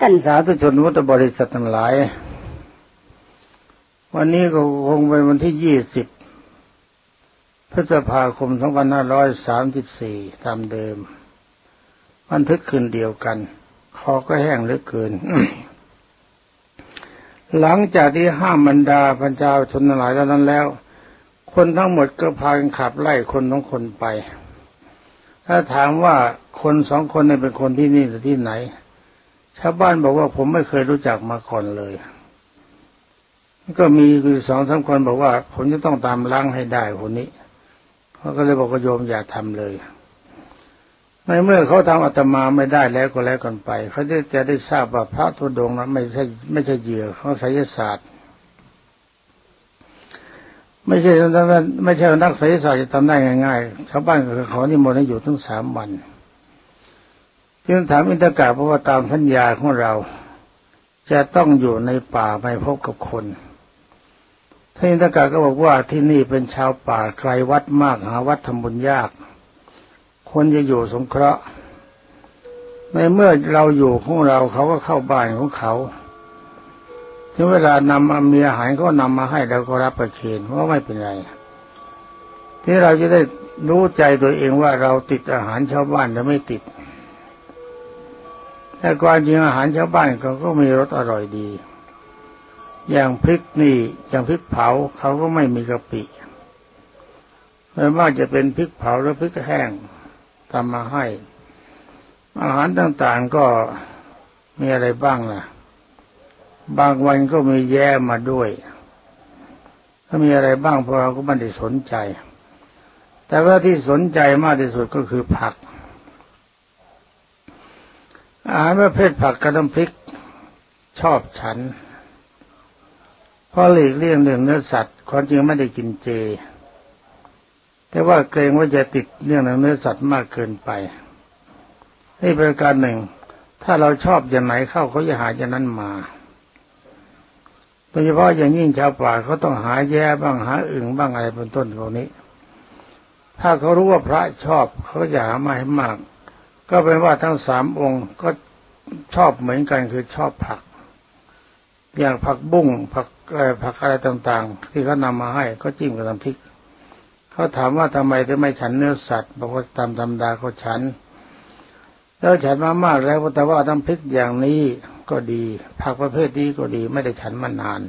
ท่านสาธุชนวุฒิบริษัททั้งหลาย วันนี้ก็คงเป็นวันที่ยี่สิบพฤษภาคมสองพันห้าร้อยสามสิบสี่ตามเดิม บันทึกคืนเดียวกัน คอก็แห้งเหลือเกิน หลังจากที่ห้ามบรรดาพันเจ้าชนหลายแล้วนั้นแล้ว คนทั้งหมดก็พากันขับไล่คนทั้งคนไป ถ้าถามว่าคนสองคนนี้เป็นคนที่นี่หรือที่ไหน ชาวบ้านบอกว่าผมไม่เคยรู้จักมาก่อนเลยก็มีคือสองสามคนบอกว่า ผมจะต้องตามล้างให้ได้คนนี้เขาก็เลยบอกว่าโยมอย่าทำเลย ในเมื่อเขาทำอาตมาไม่ได้แล้วก็แล้วกันไป เขาจะจะได้ทราบว่าพระทุดงนั้นไม่ใช่ไม่ใช่เหยื่อเขาไสยศาสตร์ ไม่ใช่ไม่ใช่นักไสยศาสตร์จะทำได้ง่ายๆชาวบ้านเขานี่มนต์ให้อยู่ทั้งสามวัน จึงถามอินทกาเพราะว่าตามสัญญาของเรา จะต้องอยู่ในป่าไม่พบกับคนท่านอินทกาก็บอกว่าที่นี่เป็นชาวป่าไกลวัดมากหาวัดทำบุญยาก คนจะอยู่สงเคราะห์ ในเมื่อเราอยู่ของเราเขาก็เข้าบ้านของเขาถึงเวลานำมีอาหารก็นำมาให้เราก็รับประเคนว่าไม่เป็นไร ที่เราจะได้รู้ใจตัวเองว่าเราติดอาหารชาวบ้านหรือไม่ติด แต่ความจริงอาหารชาวบ้านเขาก็มีรสอร่อยดี อย่างพริกนี่อย่างพริกเผาเขาก็ไม่มีกะปิไม่ว่าจะเป็นพริกเผาหรือพริกแห้งทำมาให้ อาหารต่างๆก็มีอะไรบ้างล่ะ บางวันก็มีแย่มาด้วยถ้ามีอะไรบ้างพวกเราก็ไม่ได้สนใจ แต่ว่าที่สนใจมากที่สุดก็คือผัก อาหารประเภทผักกระน้ำพริกชอบฉันเพราะหลีกเลี่ยงเรื่องเนื้อสัตว์ความจริงไม่ได้กินเจ แต่ว่าเกรงว่าจะติดเรื่องเนื้อสัตว์มากเกินไปนี่ประการหนึ่ง ถ้าเราชอบอย่างไหนเข้าเขาจะหาอย่างนั้นมาโดยเฉพาะอย่างยิ่งชาวป่าเขาต้องหาแย่บ้างหาอึ่งบ้างอะไรเป็นต้นพวกนี้ ถ้าเขารู้ว่าพระชอบเขาจะหามาให้มาก ก็เป็นว่าทั้งสามองค์ก็ชอบเหมือนกันคือชอบผัก อย่างผักบุ้งผักผักอะไรต่างๆ ที่เขานำมาให้ก็จิ้มกับน้ำพริกเขาถามว่าทำไมถึงไม่ฉันเนื้อสัตว์บอกว่าตามธรรมดาเขาฉัน แล้วฉันมามากแล้วแต่ว่าน้ำพริกอย่างนี้ก็ดี ผักประเภทนี้ก็ดี ไม่ได้ฉันมานาน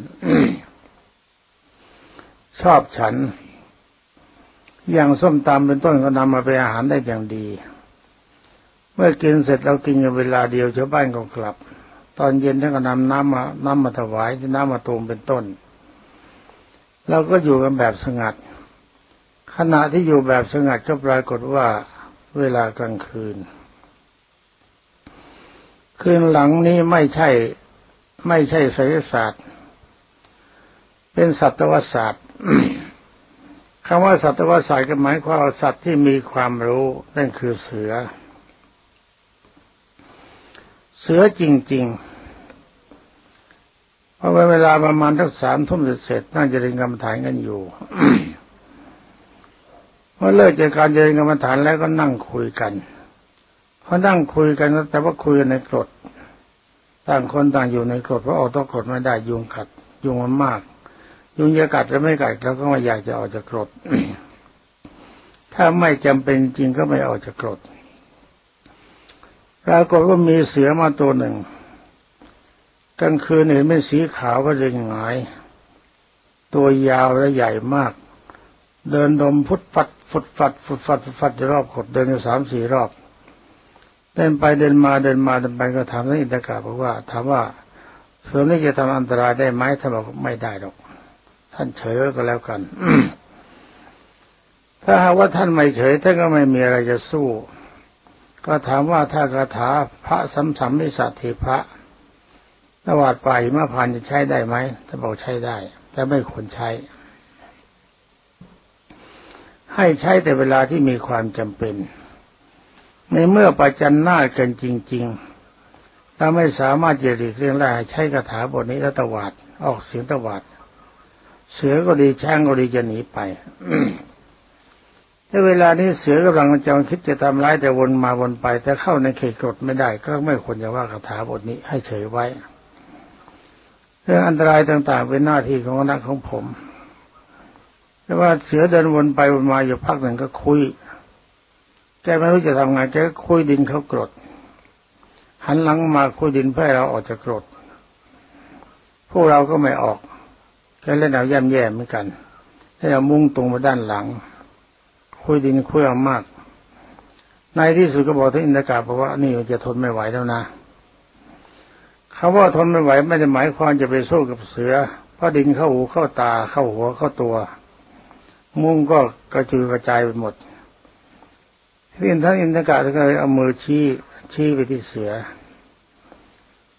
ชอบฉัน อย่างส้มตำเป็นต้นก็นำมาเป็นอาหารได้อย่างดี เมื่อกินเสร็จเรากินกันเวลาเดียวชาวบ้านก็กลับ ตอนเย็นท่านก็นำน้ำมาน้ำมาถวายน้ำมาตูมเป็นต้นเราก็อยู่กันแบบสงัด ขณะที่อยู่แบบสงัดก็ปรากฏว่าเวลากลางคืน คืนหลังนี้ไม่ใช่ ไม่ใช่ศิลศาสตร์ เป็นสัตวศาสตร์คำว่าสัตวศาสตร์ก็หมายความว่าสัตว์ที่มีความรู้นั่นคือเสือ เสือจริงๆเพราะเวลาประมาณทักสามทุ่มเสร็จน่าจะเรียนกรรมฐานกันอยู่พอเลิกจากการเจริญกรรมฐานแล้วก็นั่งคุยกันพอนั่งคุยกันแต่ว่าคุยในกรดต่างคนต่างอยู่ในกรดเพราะออกต้องกรดไม่ได้ยุงกัด ยุงมันมาก ยุงจะกัดหรือไม่กัดเราก็ไม่อยากจะออกจากกรดถ้าไม่จำเป็นจริงก็ไม่ออกจากกรด ปรากฏว่ามีเสือมาตัวหนึ่งกลางคืนเห็นเป็นสีขาวก็เลยหงาย ตัวยาวและใหญ่มาก เดินดมพุทธัดฟุดฟัดฟุดฟัดฟุดฟัดรอบขดเดินอยู่สามสี่รอบ เดินไปเดินมาเดินมาเดินไปก็ถามท่านอินทกาบอกว่าถามว่าเสือนี่จะทำอันตรายได้ไหมท่านบอกไม่ได้หรอก ท่านเฉยก็แล้วกัน ถ้าหากว่าท่านไม่เฉยท่านก็ไม่มีอะไรจะสู้ ก็ถามว่าถ้าคาถาพระสัมสัมมิสัตถิพระนวาดป่าหิมพานจะใช้ได้ไหมท่าบอกใช้ได้ แต่ไม่ควรใช้ ให้ใช้แต่เวลาที่มีความจำเป็น ในเมื่อประจันหน้ากันจริง ๆ เราไม่สามารถจะหลีกเลี่ยงได้ใช้คาถาบทนี้แล้วตวาด ออกเสียงตวาด เสือก็ดีช้างก็ดีจะหนีไป ในเวลานี้เสือกำลังจะคิดจะทำร้ายแต่วนมาวนไป แต่เข้าในเขตกรดไม่ได้ ก็ไม่ควรจะว่าคาถาบทนี้ให้เฉยไว้ เรื่องอันตรายต่าง ๆ เป็นหน้าที่ของนักของผม แต่ว่าเสือเดินวนไปวนมาอยู่พักหนึ่งก็คุย แกไม่รู้จะทำไงแกก็คุยดินเขากรด หันหลังมาคุยดินเพื่อเราออกจากกรด พวกเราก็ไม่ออกแกเล่นเอาย่ำแย่เหมือนกันให้เรามุ่งตรงมาด้านหลัง คุยดินคุยเอามาก ในที่สุดก็บอกถึงอินทกาบอกว่า นี่มันจะทนไม่ไหวแล้วนะคาว่าทนไม่ไหวไม่ได้หมายความจะไปสู้กับเสือเพราะดินเข้าหูเข้าตาเข้าหัวเข้าตัว มุ้งก็กระจุยกระจายไปหมดที่ท่านอินทกาก็เลยเอามือชี้ชี้ไปที่เสือ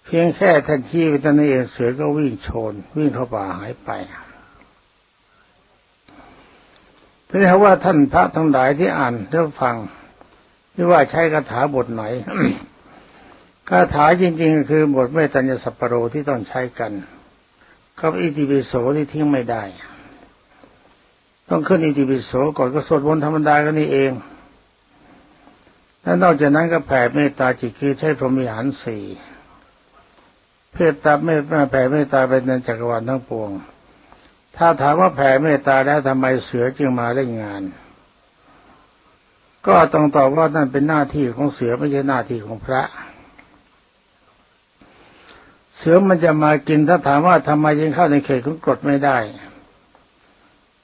เพียงแค่ท่านชี้ไปท่านเองเสือก็วิ่งโชน วิ่งเข้าป่าหายไป เพราะว่าท่านพระทั้งหลายที่อ่านแล้ฟังที่ว่าใช้คาถาบทไหนคาถาจริงๆ คือบทเมตตัญญสัพปโรที่ต้องใช้กันกับอิติปิโสที่ทิ้งไม่ได้ ต้องขึ้นอิติปิโสก่อนก็สวดมนต์ธรรมดากันนี่เองแล้วนอกจากนั้นก็แผ่เมตตาจิตคือใช้พรหมิหารสี่เพื่อตับเมตตาแผ่เมตตาไปในจักรวาลทั้งปวง ถ้าถามว่าแผ่เมตตาแล้วทำไมเสือจึงมาเล่นงาน ก็ต้องตอบว่านั่นเป็นหน้าที่ของเสือไม่ใช่หน้าที่ของพระ เสือมันจะมากินถ้าถามว่าทำไมยังเข้าในเขตของกฎไม่ได้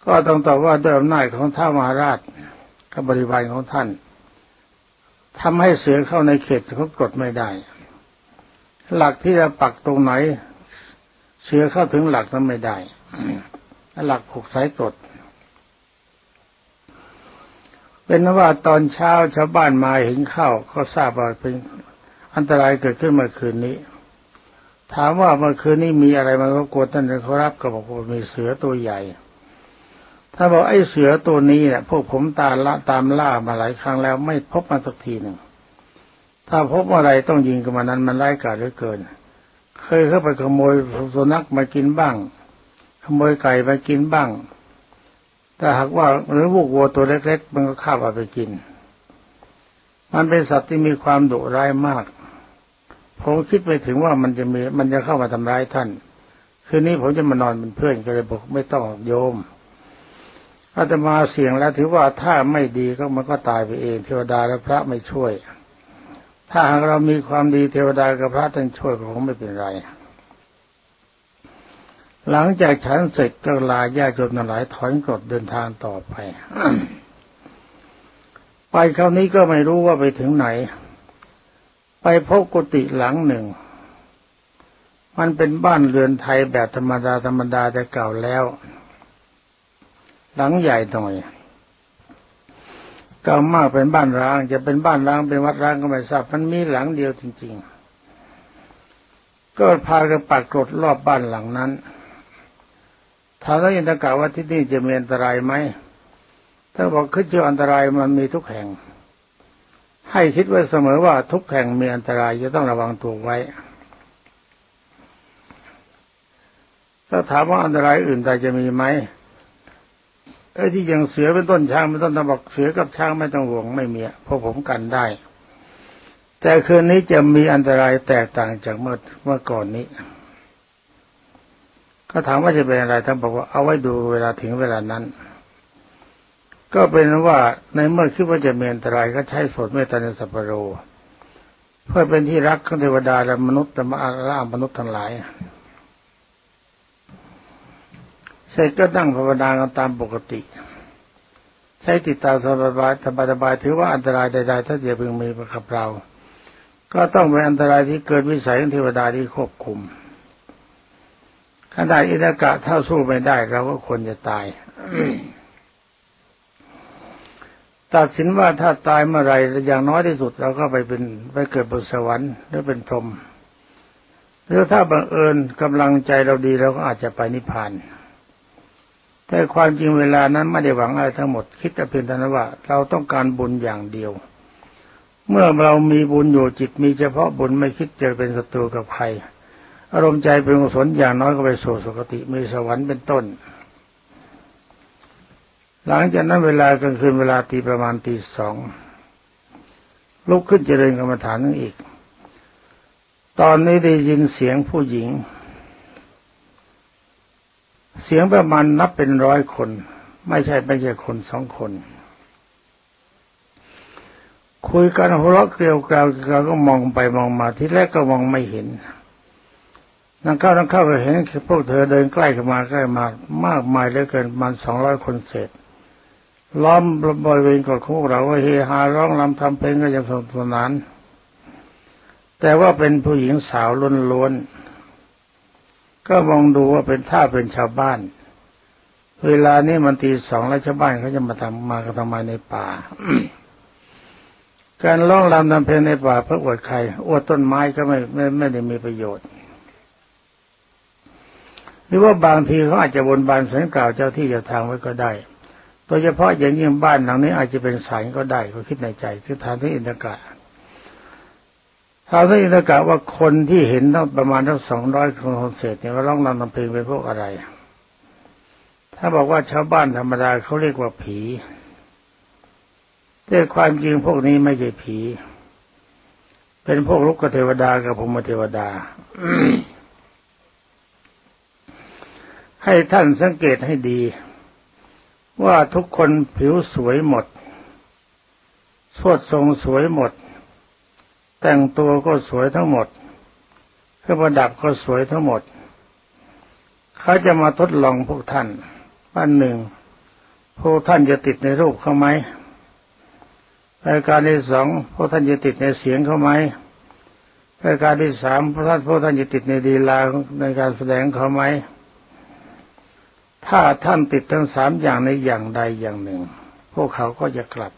ก็ต้องตอบว่าด้วยอำนาจของท้าวมหาราชกับบริวารของท่านทำให้เสือเข้าในเขตของกฎไม่ได้ หลักที่เราปักตรงไหน เสือเข้าถึงหลักนั้นไม่ได้ หลักผูกสายกดเป็นว่าตอนเช้าชาวบ้านมาเห็นเข้าก็ทราบว่าเป็นอันตรายเกิดขึ้นเมื่อคืนนี้ ถามว่าเมื่อคืนนี้มีอะไรมารบกวนท่านเขารับก็บอกว่ามีเสือตัวใหญ่ถ้าบอกไอ้เสือตัวนี้เนี่ยพวกผมตามละตามล่ามาหลายครั้งแล้ว ไม่พบมาสักทีหนึ่งถ้าพบอะไรต้องยิงกับมันนั้นมันไร้กาจเหลือเกิน เคยเข้าไปขโมยสุนัขมากินบ้าง ขโมยไก่ไปกินบ้าง แต่หากว่าหรือพวกวัวตัวเล็ก ๆ มันก็ข้าบไปกิน มันเป็นสัตว์ที่มีความดุร้ายมาก ผมคิดไปถึงว่ามันจะมีมันจะเข้ามาทำร้ายท่าน คืนนี้ผมจะมานอนเป็นเพื่อนก็เลยบอกไม่ต้องโยมอาตมาเสี่ยงแล้วถือว่าถ้าไม่ดีก็มันก็ตายไปเองเทวดาและพระไม่ช่วย ถ้าหากเรามีความดีเทวดากับพระท่านช่วยก็คงไม่เป็นไร หลังจากฉันเสร็จก็ลาญาติโยมหลายถอนกรดเดินทางต่อไป ไปคราวนี้ก็ไม่รู้ว่าไปถึงไหน ไปพบกุฏิหลังหนึ่ง มันเป็นบ้านเรือนไทยแบบธรรมดาธรรมดาแต่เก่าแล้ว หลังใหญ่หน่อยเก่ามากเป็นบ้านร้าง จะเป็นบ้านร้างเป็นวัดร้างก็ไม่ทราบมันมีหลังเดียวจริง ๆ ก็พากันปักกรดรอบบ้านหลังนั้น ถามแล้วยินตกาว่าที่นี่จะมีอันตรายไหมถ้าบอกขึ้นชื่ออันตรายมันมีทุกแห่ง ให้คิดไว้เสมอว่าทุกแห่งมีอันตรายจะต้องระวังตัวไว้ ถ้าถามว่าอันตรายอื่นใดจะมีไหมไอ้ที่ยังเสือเป็นต้นช้างเป็นต้นตะบอกเสือกับช้างไม่ต้องห่วงไม่มีเพราะผมกันได้ แต่คืนนี้จะมีอันตรายแตกต่างจากเมื่อเมื่อก่อนนี้ ก็ถามว่าจะเป็นอะไรท่านบอกว่าเอาไว้ดูเวลาถึงเวลานั้น ก็เป็นว่าในเมื่อคิดว่าจะมีอันตรายก็ใช้สวดเมตตาในสัพโร เพื่อเป็นที่รักของเทวดาและมนุษย์ธรรมะล่ามนุษย์ทั้งหลายเสร็จก็นั่งภาวนากันตามปกติ ใช้ติดตามสบายสบายสบายถือว่าอันตรายใดๆถ้าจะพึงมีกับเรา ก็ต้องเป็นอันตรายที่เกิดวิสัยของเทวดาที่ควบคุม ถ้าได้อินกะเท่าสู้ไม่ได้เราก็ควรจะตายตัดสินว่าถ้าตายเมื่อไรอย่างน้อยที่สุดเราก็ไปเป็นไปเกิดบนสวรรค์หรือเป็นพรหมหรือถ้าบังเอิญกำลังใจเราดีเราก็อาจจะไปนิพพาน แต่ความจริงเวลานั้นไม่ได้หวังอะไรทั้งหมด คิดแต่เพียงแต่ว่า เราต้องการบุญอย่างเดียว เมื่อเรามีบุญอยู่จิตมีเฉพาะบุญไม่คิดจะเป็นศัตรูกับใคร อารมณ์ใจเป็นกุศลอย่างน้อยก็ไปสู่สุคติมีสวรรค์เป็นต้น หลังจากนั้นเวลากลางคืนเวลาตีประมาณตีสองลุกขึ้นเจริญกรรมฐานนั่นอีก ตอนนี้ได้ยินเสียงผู้หญิง เสียงประมาณนับเป็นร้อยคน ไม่ใช่ไม่ใช่คนสองคน คุยกันหัวเราะเกลียวกราวเราก็มองไปมองมาที่แรกก็มองไม่เห็น นังเข้านังเข้าก็เห็นพวกเธอเดินใกล้กันมาใกล้มามากมายเหลือเกินมันสองร้อยคนเศษล้อมบริเวณของพวกเราก็เฮฮาร้องรำทำเพลงก็ยังสนุกสนาน แต่ว่าเป็นผู้หญิงสาวล้วนๆก็มองดูว่าเป็นท่าเป็นชาวบ้าน เวลานี้มันตีสองแล้วชาวบ้านเขาจะมาทำมากันทำไมในป่า การร้องรำทำเพลงในป่าเพื่ออวดใครอวดต้นไม้ก็ไม่ไม่ไม่ได้มีประโยชน์ หรือว่าบางทีเขาอาจจะบนบานสันกล่าวเจ้าที่เจ้าทางไว้ก็ได้โดยเฉพาะอย่างยิ่งบ้านหลังนี้อาจจะเป็นสายก็ได้ก็คิดในใจคือทางที่อินทกะทางที่อินทกะว่าคนที่เห็นต้องประมาณทั้งสองร้อยคนเศษเนี่ยว่าร้องรำทำเพลงเป็นพวกอะไร ถ้าบอกว่าชาวบ้านธรรมดาเขาเรียกว่าผีแต่ความจริงพวกนี้ไม่ใช่ผี เป็นพวกลูกเทวดากับพรหมเทวดา ให้ท่านสังเกตให้ดี ว่าทุกคนผิวสวยหมดสวดทรงสวยหมด แต่งตัวก็สวยทั้งหมดเครื่องประดับก็สวยทั้งหมด เขาจะมาทดลองพวกท่านวันหนึ่งพวกท่านจะติดในรูปเขาไหมรายการที่สองพวกท่านจะติดในเสียงเขาไหมรายการที่สามพวกท่านพวกท่านจะติดในดีลาในการแสดงเขาไหม ถ้าท่านติดทั้งสามอย่างในอย่างใดอย่างหนึ่ง พวกเขาก็จะกลับ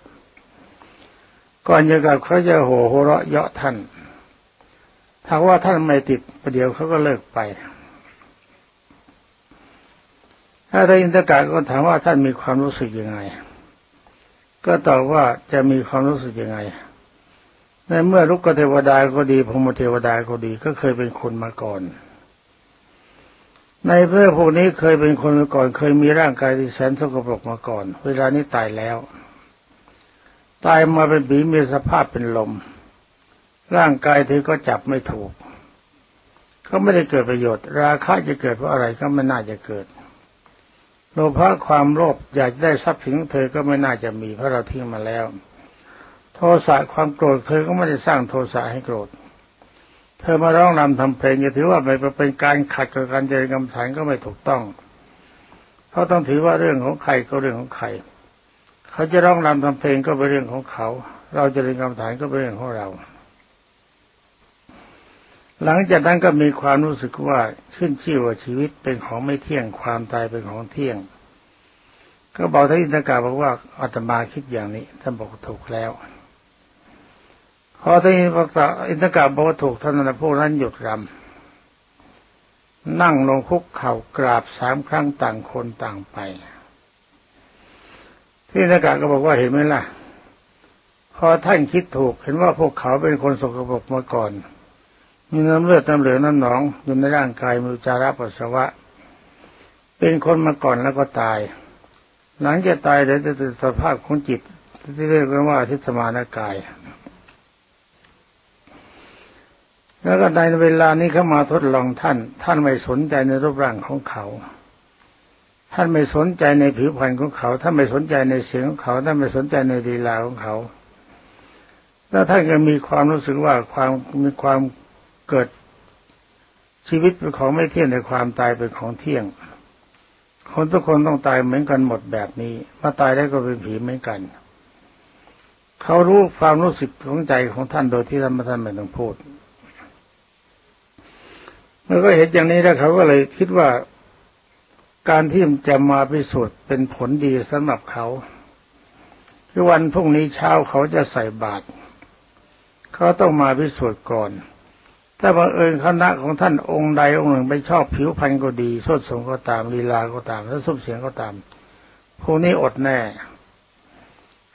ก่อนจะกลับเขาจะโห่โหเราะเยาะท่าน ถ้าว่าท่านไม่ติดประเดี๋ยวเขาก็เลิกไปถ้าท่านอินทกาก็ถามว่าท่านมีความรู้สึกยังไง ก็ตอบว่าจะมีความรู้สึกยังไง ในเมื่อลุกเทวดาก็ดีพรมเทวดาก็ดีก็เคยเป็นคนมาก่อน ในเพื่อพวกนี้เคยเป็นคนมาก่อน เคยมีร่างกายที่แสนสกปรกมาก่อน เวลานี้ตายแล้ว ตายมาเป็นผีมีสภาพเป็นลม ร่างกายเธอก็จับไม่ถูกเขาไม่ได้เกิดประโยชน์ ราคะจะเกิดเพราะอะไรก็ไม่น่าจะเกิดโลภะความโลภอยากได้ทรัพย์สินเธอก็ไม่น่าจะมีเพราะเราทิ้งมาแล้ว โทสะความโกรธเธอก็ไม่ได้สร้างโทสะให้โกรธ เธอมาร้องรำทำเพลงจะถือว่าไม่เป็นการขัดกับการเจริญกรรมฐานก็ไม่ถูกต้องเขาะต้องถือว่าเรื่องของใครก็เรื่องของใคร เขาจะร้องรำทำเพลงก็เป็นเรื่องของเขา เราจะเรียนกรรมฐานก็เป็นเรื่องของเรา หลังจากนั้นก็มีความรู้สึกว่าขึ้นชื่อว่าชีวิตเป็นของไม่เที่ยงความตายเป็นของเที่ยง ก็บอกท่านอินทกาบอกว่าอาตมาคิดอย่างนี้ท่านบอกถูกแล้ว พอที่พระอินทกาบอกว่าถูกท่านนั้นพวกนั้นหยุดรำนั่งลงคุกเข่ากราบสามครั้งต่างคนต่างไปที่อินทกาก็บอกว่าเห็นไหมล่ะพอท่านคิดถูกเห็นว่าพวกเขาเป็นคนสกปรกมาก่อน มีน้ำเลือดน้ำเหลืองน้ำหนองอยู่ในร่างกายมีจาระปัสสาวะ เป็นคนมาก่อนแล้วก็ตาย หลังจากตายเดี๋ยวจะติดสภาพของจิตที่เรียกว่าทิสมานกาย แล้วก็ในเวลานี้เขามาทดลองท่าน ท่านไม่สนใจในรูปร่างของเขา ท่านไม่สนใจในผิวพรรณของเขา ท่านไม่สนใจในเสียงของเขา ท่านไม่สนใจในดีลาของเขา แล้วท่านก็มีความรู้สึกว่าความมีความเกิดชีวิตเป็นของไม่เที่ยงในความตายเป็นของเที่ยง คนทุกคนต้องตายเหมือนกันหมดแบบนี้มาตายได้ก็เป็นผีเหมือนกันเขารู้ความรู้สึกของใจของท่านโดยที่ท่านไม่ท่านไม่ต้องพูด มื่อก็เห็นอย่างนี้แล้วเขาก็เลยคิดว่าการที่จะมาพิสูจน์เป็นผลดีสำหรับเขาคือวันพรุ่งนี้เช้าเขาจะใส่บาตรเขาต้องมาพิสูจน์ก่อน ถ้าบังเอิญคณะของท่านองค์ใดองค์หนึ่งไม่ชอบผิวพรรณก็ดีสดสงก็ตามลีลาก็ตามและสุบเสียงก็ตามพวกนี้อดแน่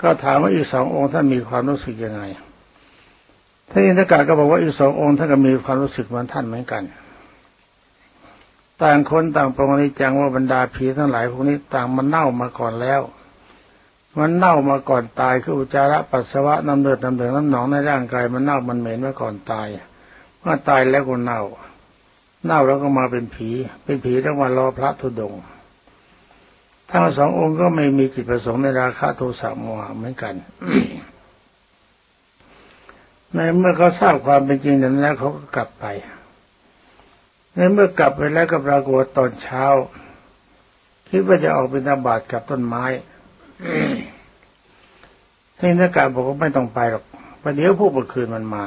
ก็ถามว่าอีกสององค์ท่านมีความรู้สึกยังไงท่านอินทกาก็บอกว่าอีกสององค์ท่านก็มีความรู้สึกเหมือนท่านเหมือนกัน ต่างคนต่างปรงนิจังว่าบรรดาผีทั้งหลายพวกนี้ต่างมันเน่ามาก่อนแล้ว มันเน่ามาก่อนตายคืออุจจาระปัสสาวะน้ำเลือดน้ำเหลืองน้ำหนองในร่างกายมันเน่ามันเหม็นมาก่อนตายเมื่อตายแล้วก็เน่า เน่าแล้วก็มาเป็นผี เป็นผีแล้วมารอพระธุดงค์ทั้งสององค์ก็ไม่มีจิตประสงค์ในราคะโทสะโมหะเหมือนกัน ในเมื่อเขาทราบความเป็นจริงนั้นแล้วเขาก็กลับไป ในเมื่อกลับไปแล้วก็ปรากฏตอนเช้า คิดว่าจะออกเป็นอาบาตกับต้นไม้ให้นักการบอกว่าไม่ต้องไปหรอกประเดี๋ยวผู้ประคืนมันมา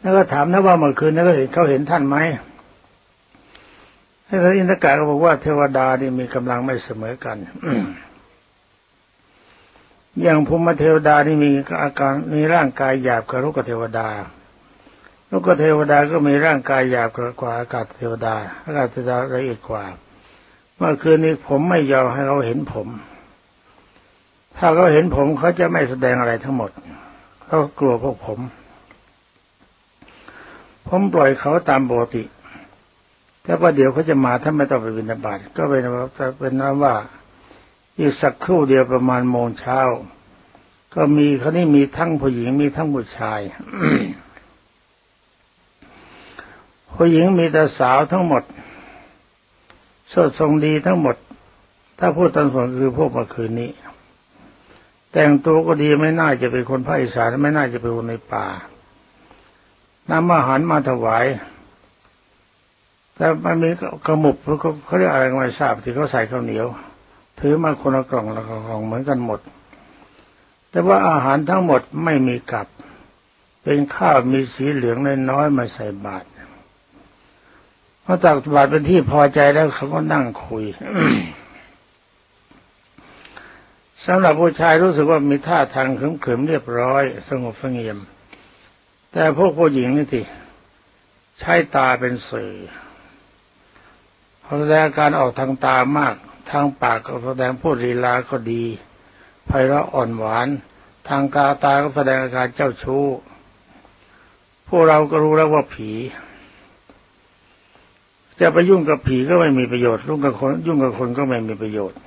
แล้วก็ถามนะว่าเมื่อคืนนั้นก็เห็นเขาเห็นท่านไหมให้พระอินทกาก็บอกว่าเทวดานี่มีกำลังไม่เสมอกัน อย่างภูมิเทวดานี่มีอาการมีร่างกายหยาบกว่าลูกเทวดาลูกเทวดาก็มีร่างกายหยาบกว่าอากาศเทวดา อากาศเทวดาละเอียดกว่า เมื่อคืนนี้ผมไม่ยอมให้เขาเห็นผม ถ้าเขาเห็นผมเขาจะไม่แสดงอะไรทั้งหมดเขากลัวพวกผม ผมปล่อยเขาตามปกติแต่ว่าเดี๋ยวเขาจะมาถ้าไม่ต้องไปบิณฑบาตก็เป็นว่าเป็นว่า อีกสักครู่เดียวประมาณโมงเช้า ก็มีเขานี่มีทั้งผู้หญิงมีทั้งผู้ชายผู้หญิงมีแต่สาวทั้งหมดสดทรงดีทั้งหมด ถ้าพูดตามส่วนคือพวกเมื่อคืนนี้ แต่งตัวก็ดีไม่น่าจะเป็นคนภาคอีสานไม่น่าจะเป็นคนในป่านำอาหารมาถวายแต่มันมีกระหมุบเขาเขาเรียกอะไรไม่ทราบที่เขาใส่ข้าวเหนียว ถือมาคนละกล่องละกล่องเหมือนกันหมด แต่ว่าอาหารทั้งหมดไม่มีกลับ เป็นข้าวมีสีเหลืองน้อยๆมาใส่บาตรพอตักบาตรเป็นที่พอใจแล้วเขาก็นั่งคุยสำหรับผู้ชายรู้สึกว่ามีท่าทางขึมๆเรียบร้อย สงบสงเงียม แต่พวกผู้หญิงนี่ทีใช้ตาเป็นสื่อแสดงการออกทางตามาก ทางปากก็แสดงพูดลีลาก็ดีไพเราะอ่อนหวาน ทางกาตาก็แสดงอาการเจ้าชู้ พวกเราก็รู้แล้วว่าผี จะไปยุ่งกับผีก็ไม่มีประโยชน์ยุ่งกับคนยุ่งกับคนก็ไม่มีประโยชน์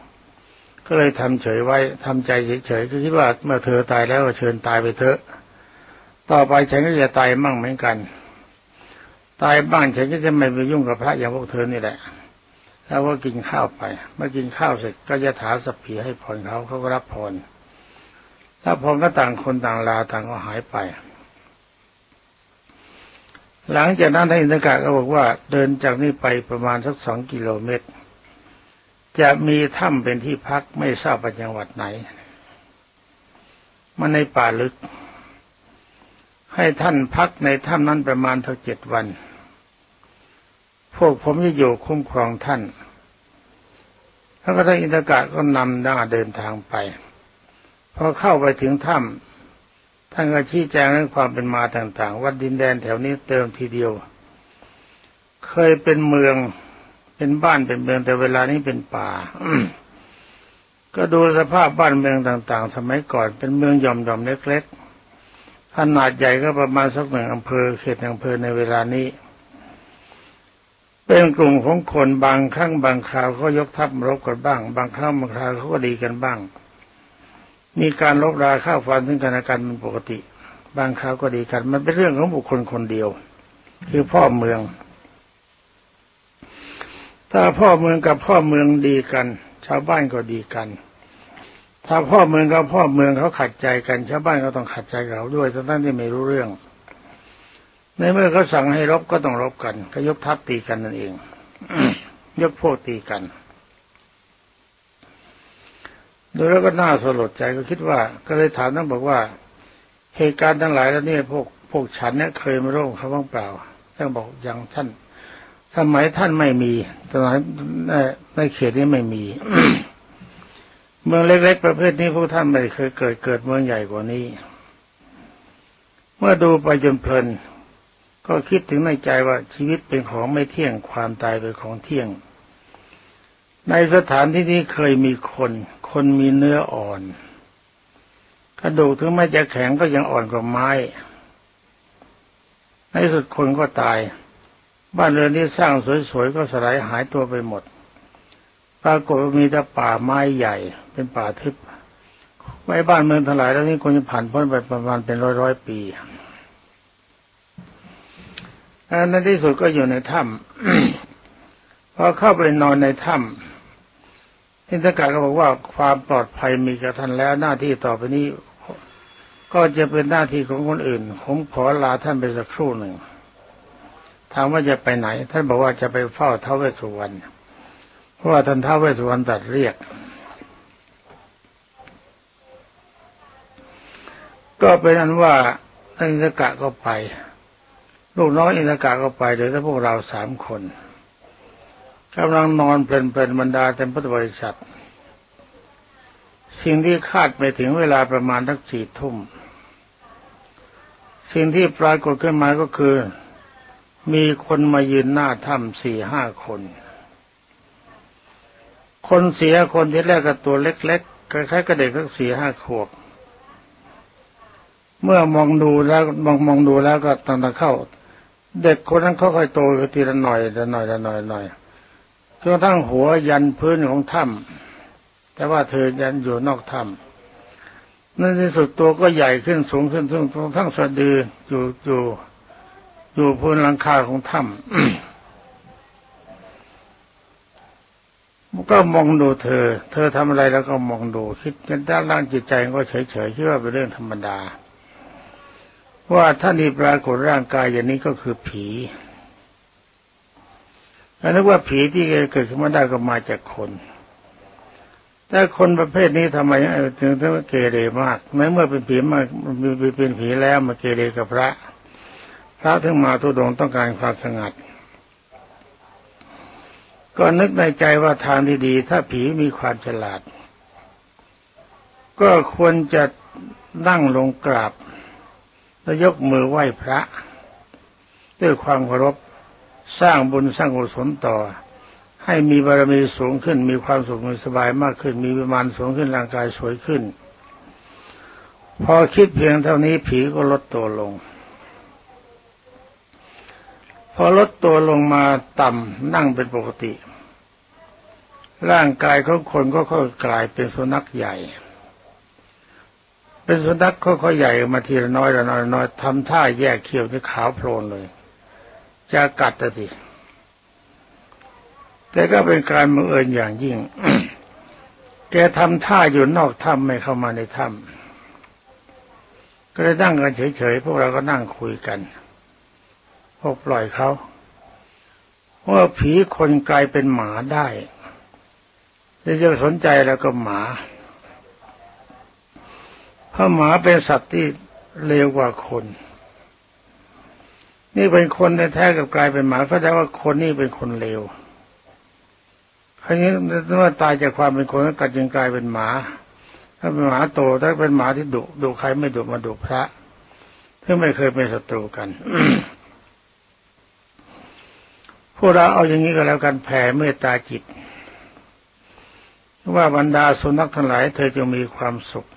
ก็เลยทำเฉยไว้ทำใจเฉยๆก็คิดว่าเมื่อเธอตายแล้วก็เชิญตายไปเถอะ ต่อไปฉันก็จะตายมั่งเหมือนกัน ตายบ้างฉันก็จะไม่ไปยุ่งกับพระอย่างพวกเธอนี่แหละ แล้วก็กินข้าวไปเมื่อกินข้าวเสร็จก็จะถาสผีให้พรเขาเขาก็รับพรถ้าพรก็ต่างคนต่างลาต่างก็หายไป หลังจากนั้นท่านอินทกะก็บอกว่าเดินจากนี้ไปประมาณสักสองกิโลเมตร จะมีถ้ำเป็นที่พักไม่ทราบเป็นจังหวัดไหน มันในป่าลึก ให้ท่านพักในถ้ำนั้นประมาณทั้งเจ็ดวัน พวกผมจะอยู่คุ้มครองท่านแล้วก็ท่านอินทกะก็นำหน้าเดินทางไปพอเข้าไปถึงถ้ำท่านก็ชี้แจงเรื่องความเป็นมาต่างๆ ว่าดินแดนแถวนี้เติมทีเดียว เคยเป็นเมืองเป็นบ้านเป็นเมืองแต่เวลานี้เป็นป่าก็ดูสภาพบ้านเมืองต่างๆ สมัยก่อนเป็นเมืองหย่อมๆเล็กๆขนาดใหญ่ก็ประมาณสักหนึ่งอำเภอเขตอำเภอในเวลานี้ เป็นกลุ่มของคนบางครั้งบางคราวเขายกทัพรบกันบ้าง บางครั้งบางคราวเขาก็ดีกันบ้าง มีการลบราข้าวฟันซึ่งกันและกันเป็นปกติ บางคราวก็ดีกัน มันเป็นเรื่องของบุคคลคนเดียว คือพ่อเมือง ถ้าพ่อเมืองกับพ่อเมืองดีกัน ชาวบ้านก็ดีกัน ถ้าพ่อเมืองกับพ่อเมืองเขาขัดใจกัน ชาวบ้านก็ต้องขัดใจเขาด้วยทั้งที่ไม่รู้เรื่อง ในเมื่อเขาสั่งให้รบก็ต้องรบกันก็ยกทัพตีกันนั่นเอง ยกพวกตีกันดูแล้วก็น่าสลดใจก็คิดว่า ก็เลยถามท่านบอกว่า เหตุการณ์ทั้งหลายแล้วเนี่ยพวกพวกฉันเนี่ยเคยมาร่วมเขาบ้างเปล่าท่านบอกย่างท่าน สมัยท่านไม่มีสมัยในเขตนี้ไม่มีเมืองเล็กๆประเภทนี้พวกท่านไม่เคยเกิดเกิดเมืองใหญ่กว่านี้ เมื่อดูไปจนเพลิน ก็คิดถึงในใจว่าชีวิตเป็นของไม่เที่ยงความตายเป็นของเที่ยง ในสถานที่นี้เคยมีคน คนมีเนื้ออ่อนกระดูกถึงแม้จะแข็งก็ยังอ่อนกว่าไม้ ในสุดคนก็ตาย บ้านเรือนที่สร้างสวยๆก็สลายหายตัวไปหมด ปรากฏว่ามีแต่ป่าไม้ใหญ่ เป็นป่าทึบไว้บ้านเมืองทั้งหลายแล้วนี่คงจะผ่านพ้นไปประมาณเป็นร้อยร้อยปี ในที่สุดก็อยู่ในถ้ำพอเข้าไปนอนในถ้ำอินทกาก็บอกว่าความปลอดภัยมีกับท่านแล้วหน้าที่ต่อไปนี้ ก็จะเป็นหน้าที่ของคนอื่นผมขอลาท่านไปสักครู่หนึ่งถามว่าจะไปไหน ท่านบอกว่าจะไปเฝ้าท้าวเวสสุวรรณเพราะว่าท่านท้าวเวสสุวรรณตัดเรียก ก็เป็นอันว่าอินทกะก็ไป ลูกน้อยอินทกาก็ไปเดี๋ยวถ้าพวกเราสามคนกำลังนอนเพลินๆบรรดาเต็มพุทธบริษัท สิ่งที่คาดไปถึงเวลาประมาณทักสี่ทุ่ม สิ่งที่ปรากฏขึ้นมาก็คือ มีคนมายืนหน้าถ้ำสี่ห้าคน คนเสียคนที่แรกกับตัวเล็กๆคล้ายๆกับเด็กสักสี่ห้าขวบ เมื่อมองดูแล้วมองมองดูแล้วก็ตั้งต่เข้า เด็กคนนั้นค่อยๆโตทีละหน่อยละหน่อยละหน่อยหน่อยจนกระทั่งหัวยันพื้นของถ้ำแต่ว่าเธอยันอยู่นอกถ้ำในที่สุดตัวก็ใหญ่ขึ้นสูงขึ้นซึ่งทั้งสะดืออยู่อยู่อยู่พื้นหลังคาของถ้ำก็มองดูเธอ เธอทำอะไรแล้วก็มองดู คิดจนด้านล่างจิตใจก็เฉยๆคิดว่าเป็นเรื่องธรรมดา ว่าท่านที่ปรากฏร่างกายอย่างนี้ก็คือผีอันนั้นว่าผีที่เกิดขึ้นมาได้ก็มาจากคนแต่คนประเภทนี้ทำไมถึงต้องเกเรมากในเมื่อเป็นผีมาเป็นผีแล้วมาเกเรกับพระ พระถึงมาทุดงต้องการความสงัด ก็นึกในใจว่าทางที่ดี ถ้าผีมีความฉลาด ก็ควรจะนั่งลงกราบ แล้วยกมือไหว้พระ ด้วยความเคารพสร้างบุญสร้างกุศลต่อ ให้มีบารมีสูงขึ้น มีความสุขมีสบายมากขึ้น มีวิมานสูงขึ้นร่างกายสวยขึ้น พอคิดเพียงเท่านี้ผีก็ลดตัวลง พอลดตัวลงมาต่ำนั่งเป็นปกติ ร่างกายของคนก็ค่อยกลายเป็นสุนัขใหญ่ เป็นสุนัขค่อยๆใหญ่มาทีละน้อยละน้อยน้อยทำท่าแยกเขี้ยวที่ขาวโพลนเลย จะกัดติแต่ก็เป็นการมือเอิญอย่างยิ่ง แกทำท่าอยู่นอกถ้ำไม่เข้ามาในถ้ำก็เลยนั่งกันเฉยๆพวกเราก็นั่งคุยกันพวกปล่อยเขาว่าผีคนกลายเป็นหมาได้จะสนใจแล้วก็หมา พราะหมาเป็นสัตว์ที่เลวกว่าคน นี่เป็นคนแท้กับกลายเป็นหมาแสดงว่าคนนี่เป็นคนเลวคราวนี้เมื่อตายจากความเป็นคนก็กัดจึงกลายเป็นหมา ถ้าเป็นหมาโตถ้าเป็นหมาที่ดุดุใครไม่ดุมาดุพระที่ไม่เคยเป็นศัตรูกันพวกเราเอาอย่างนี้ก็แล้วกันแผ่เมตตาจิต ว่าบรรดาสุนัขทั้งหลาย เธอจะมีความสุข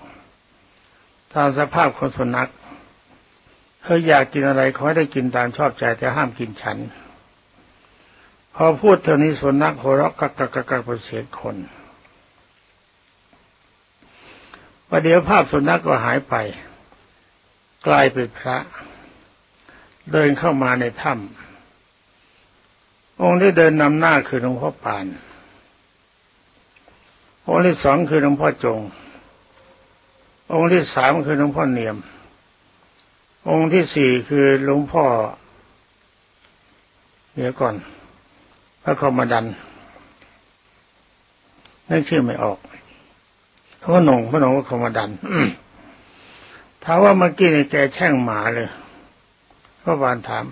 ตามสภาพคนสุนัขเธออยากกินอะไรขอให้ได้กินตามชอบใจแต่ห้ามกินฉัน พอพูดเท่านี้สุนัขหัวเราะกักกักกักกักเป็นเสียงคนประเดี๋ยวภาพสุนัขก็หายไป กลายเป็นพระ เดินเข้ามาในถ้ำองค์ที่เดินนำหน้าคือหลวงพ่อปานองค์ที่สองคือหลวงพ่อจง องค์ที่สามคือหลวงพ่อเนียม องค์ที่สี่คือหลวงพ่อเดี๋ยวก่อน พระคมดันนั่นชื่อไม่ออกพระนงพระนงพระคมดันถามว่าเมื่อกี้นี่แกแช่งหมาเลยพระบานถาม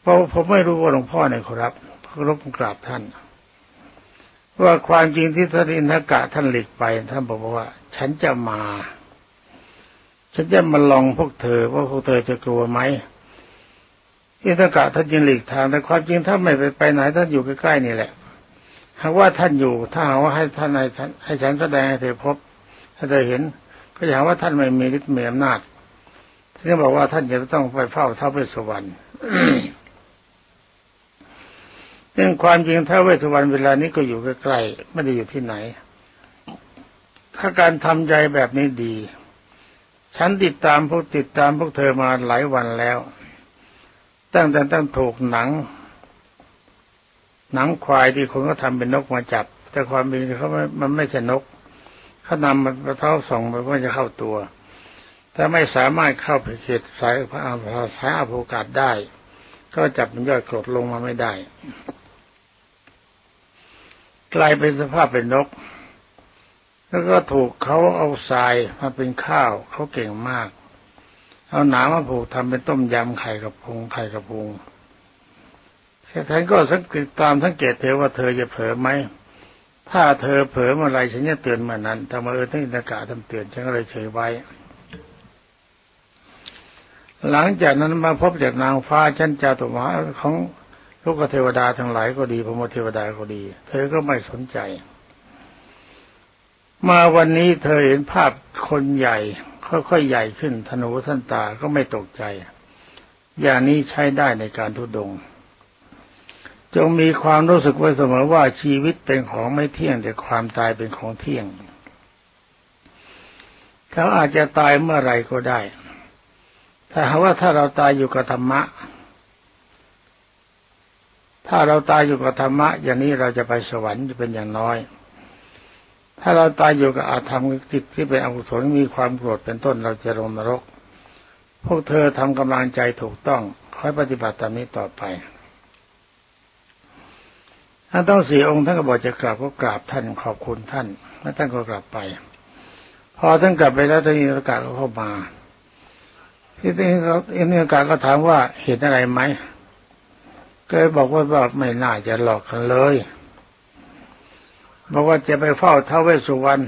เพราะผมไม่รู้ว่าหลวงพ่อเนี่ยครับพระรบกราบท่าน ว่าความจริงที่ท่านอินทกะท่านหลีกไป ท่านบอกว่า ฉันจะมา ฉันจะมาลองพวกเธอว่าพวกเธอจะกลัวไหมอินทกะท่านยินหลีกทางแต่ความจริงถ้าไม่ไปไปไหนท่านอยู่ใกล้ๆนี่แหละหากว่าท่านอยู่ถ้าหากว่าให้ท่านให้ฉันให้ฉันแสดงให้เธอพบถ้เธอเห็น ก็อย่างว่าท่านไม่มีฤทธิ์มีอำนาจท่านบอกว่าท่านจะต้องไปเฝ้าเท้าไปสวรรค์เรื่องความจริงท้าวเวสสุวรรณเวลานี้ก็อยู่ใกล้ๆไม่ได้อยู่ที่ไหน ถ้าการทำใจแบบนี้ดี ฉันติดตามพวกติดตามพวกเธอมาหลายวันแล้ว ตั้งแต่ตั้งถูกหนัง หนังควายที่คนก็ทำเป็นนกมาจับ แต่ความจริงเขามันไม่ใช่นกเขานำมันกระเท้าส่องไปว่าจะเข้าตัว แต่ไม่สามารถเข้าไปเขตสายพระอาสายอภกาศได้ ก็จับมันย่อยกรดลงมาไม่ได้ กลายเป็นสภาพเป็นนก แล้วก็ถูกเขาเอาทรายมาเป็นข้าวเขาเก่งมาก เอาหนามาผูกทำเป็นต้มยำไข่กับพุงไข่กับพุงแค่ท่านก็สังเกตตามสังเกตเธอว่าเธอจะเผลอไหมถ้าเธอเผลอเมื่อไรฉันจะเตือนเมื่อนั้นทำไมเออท่านอินทกาทำเตือนฉันก็เลยเฉยไว้ หลังจากนั้นมาพบจากนางฟ้าชั้นจาตุมาของลูกเทวดาทั้งหลายก็ดีพระมเทวดาก็ดี เธอก็ไม่สนใจ มาวันนี้เธอเห็นภาพคนใหญ่ ค่อยๆใหญ่ขึ้นธนูท่านตาก็ไม่ตกใจ อย่างนี้ใช้ได้ในการทุดง จงมีความรู้สึกไว้เสมอว่าชีวิตเป็นของไม่เที่ยงแต่ความตายเป็นของเที่ยง เขาอาจจะตายเมื่อไรก็ได้ถ้าหาว่าถ้าเราตายอยู่กับธรรมะ ถ้าเราตายอยู่กับธรรมะ อย่างนี้เราจะไปสวรรค์จะเป็นอย่างน้อย ถ้าเราตายอยู่กับอาธรรมจิตที่เป็นอกุศลมีความโกรธเป็นต้นเราจะลงนรก พวกเธอทำกำลังใจถูกต้องคอยปฏิบัติตามนี้ต่อไปท่านต้องสี่องค์ท่านก็บอกจะกราบก็กราบท่านขอบคุณท่านแล้วท่านก็กลับไป พอท่านกลับไปแล้วท่านอินทกาก็เข้ามาที่นี่เขาอินทกาก็ถามว่าเห็นอะไรไหมก็บอกว่าว่าไม่น่าจะหลอกกันเลย บอกว่าจะไปเฝ้าท้าวเวสสุวรรณ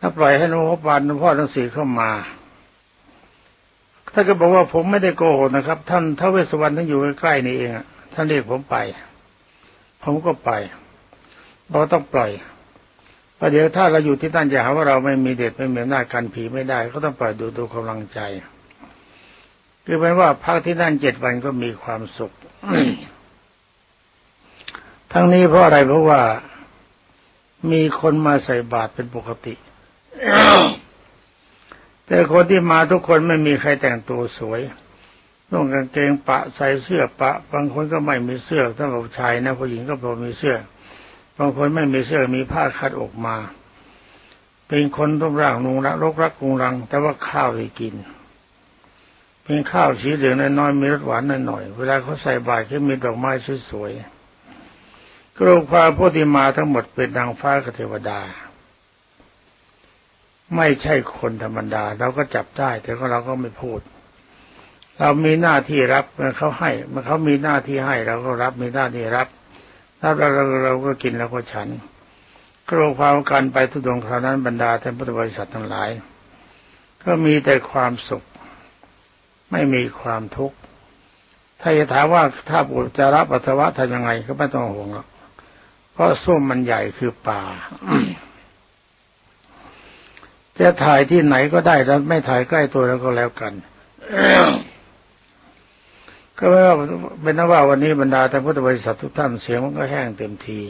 ถ้าปล่อยให้นุพบาลนุพ่อทั้งสี่เข้ามาท่านก็บอกว่าผมไม่ได้โกหกนะครับ ท่านท้าวเวสสุวรรณท่านอยู่ใกล้ๆนี่เองท่านเรียกผมไป ผมก็ไปเราต้องปล่อยประเดี๋ยวถ้าเราอยู่ที่นั่นจะหาว่าเราไม่มีเด็ดไม่มีหน้ากันผีไม่ได้ ก็ต้องปล่อยดูดูกำลังใจคือเป็นว่าพักที่นั่นเจ็ดวันก็มีความสุข ทั้งนี้เพราะอะไรเพราะว่า มีคนมาใส่บาตรเป็นปกติ แต่คนที่มาทุกคนไม่มีใครแต่งตัวสวยนุ่งกางเกงปะใส่เสื้อปะ บางคนก็ไม่มีเสื้อถ้าเราชายนะผู้หญิงก็พอมีเสื้อ บางคนไม่มีเสื้อมีผ้าคัดออกมา เป็นคนรูปร่างนุงรักรกรักกุงรัง แต่ว่าข้าวให้กิน เป็นข้าวสีเหลืองน้อยๆมีรสหวานหน่อยๆเวลาเขาใส่บาตรเขามีดอกไม้สวยๆ กรุพาผู้ที่มาทั้งหมดเป็นนางฟ้ากับเทวดา ไม่ใช่คนธรรมดา เราก็จับได้ แต่ก็เราก็ไม่พูด เรามีหน้าที่รับเมื่อเขาให้เมื่อเขามีหน้าที่ให้ เราก็รับมีหน้าที่รับถ้าเราเราเราก็กินแล้วก็ฉันกรวความกันไปทุดงคราวนั้นบรรดาท่านพุทธบริษัททั้งหลาย ก็มีแต่ความสุข ไม่มีความทุกข์ถ้าจะถามว่าถ้าปุจาระปัสสาวะทำยังไงก็ไม่ต้องห่วงหรอก เพราะส้มมันใหญ่คือป่า จะถ่ายที่ไหนก็ได้แล้วไม่ถ่ายใกล้ตัวแล้วก็แล้วกันก็ไม่ว่าเป็นนว่าวันนี้บรรดาท่านพุทธบริษัททุกท่านเสียงมันก็แห้งเต็มที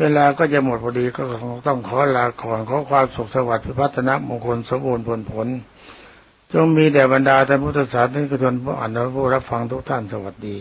เวลาก็จะหมดพอดีก็ต้องขอลาก่อนขอความสุขสวัสดิ์พิพัฒนมงคลสมบูรณ์ผลผล จงมีแด่บรรดาท่านพุทธศาสนิกชนผู้อ่านและผู้รับฟังทุกท่านสวัสดี